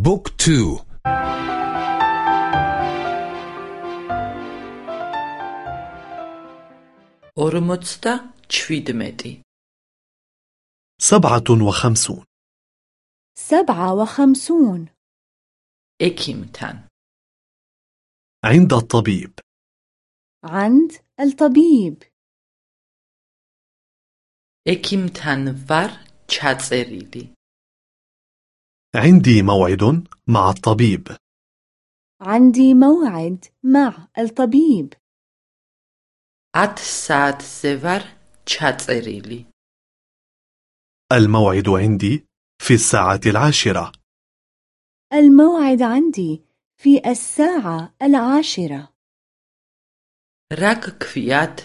book two. ორმოცდაჩვიდმეტი سبعة وخمسون. سبعة وخمسون. ექიმთან. عند الطبيب. عند الطبيب. ექიმთან ვარ چاتسريلي عندي موعد مع الطبيب. عندي موعد مع الطبيب. ات ساعت سفر چاتسريلي الموعد عندي في الساعة العاشرة. الموعد عندي في الساعة العاشرة. راك كفيات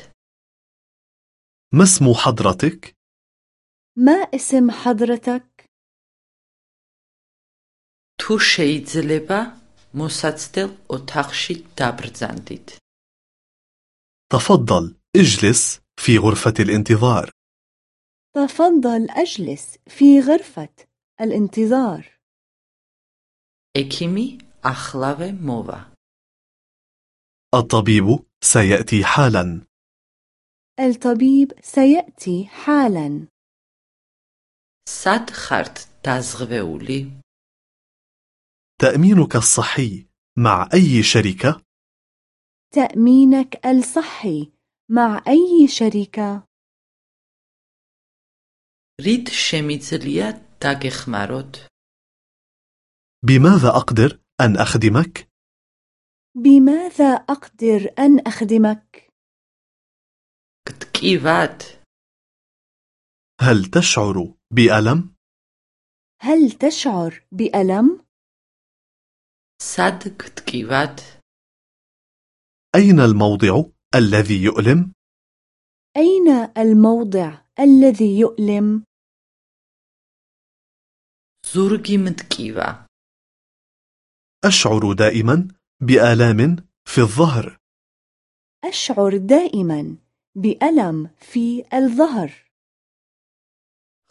ما اسم حضرتك؟ ما اسم حضرتك؟ თუ შეიძლება მოსაცდელ ოთახში დაბრძანდით. تفضل اجلس في غرفة الانتظار تفضل أجلس في غرفة الانتظار ექიმი ახლავე მოვა. الطبيب سيأتي حالا الطبيب سيأتي حالا სად ხართ დაზღვეული? تأمينك الصحي مع أي شركة؟ تأمينك الصحي مع أي شركة؟ რით შემიძლია დაგეხმაროთ? بماذا أقدر أن أخدمك؟ بماذا أقدر أن أخدمك؟ გტკივად? هل تشعر بألم؟ هل تشعر بألم؟ Sad ktkivat? أين الموضع الذي يؤلم؟ أين الموضع الذي يؤلم؟ زورجي متكيفة أشعر دائما بآلام في الظهر أشعر دائما بألم في الظهر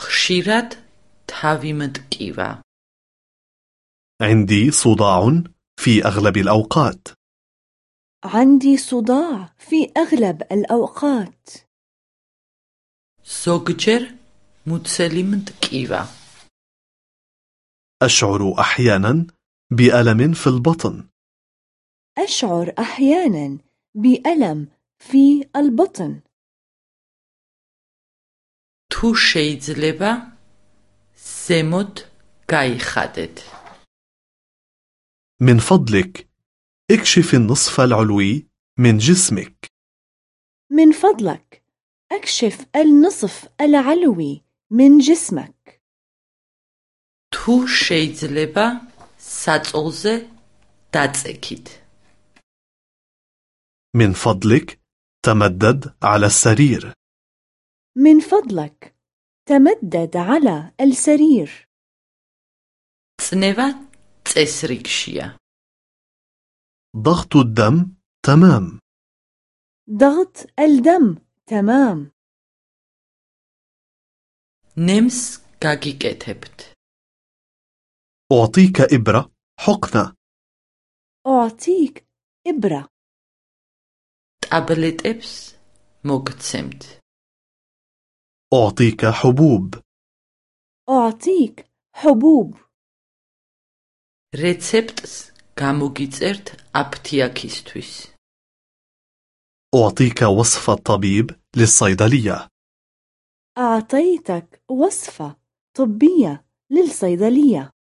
خشيرات تاوي متكيفة عندي صداع في أغلب الأوقات عندي صداع في أغلب الأوقات ზოგჯერ მუცელი მტკივა. أشعر أحيانا بألم في البطن أشعر أحيانا بألم في البطن თუ შეიძლება ზემოთ გაიხადეთ. من فضلك اكشف النصف العلوي من جسمك من فضلك أكشف النصف العلوي من جسمك თუ შეიძლება საწოლზე დაწექით. من فضلك تمدد على السرير من فضلك تمدد على السرير წნევა წესრიგშია. ضغط الدم تمام ضغط الدم تمام ნემს გაგიკეთებთ. أعطيك إبرة حقنة أعطيك إبرة ტაბლეტებს მოგცემთ. أعطيك حبوب أعطيك حبوب რეცეპტს გამოგიწერთ აფთიაქისთვის. أعطيك وصف الطبيب للصيدلية أعطيتك وصفة طبية للصيدلية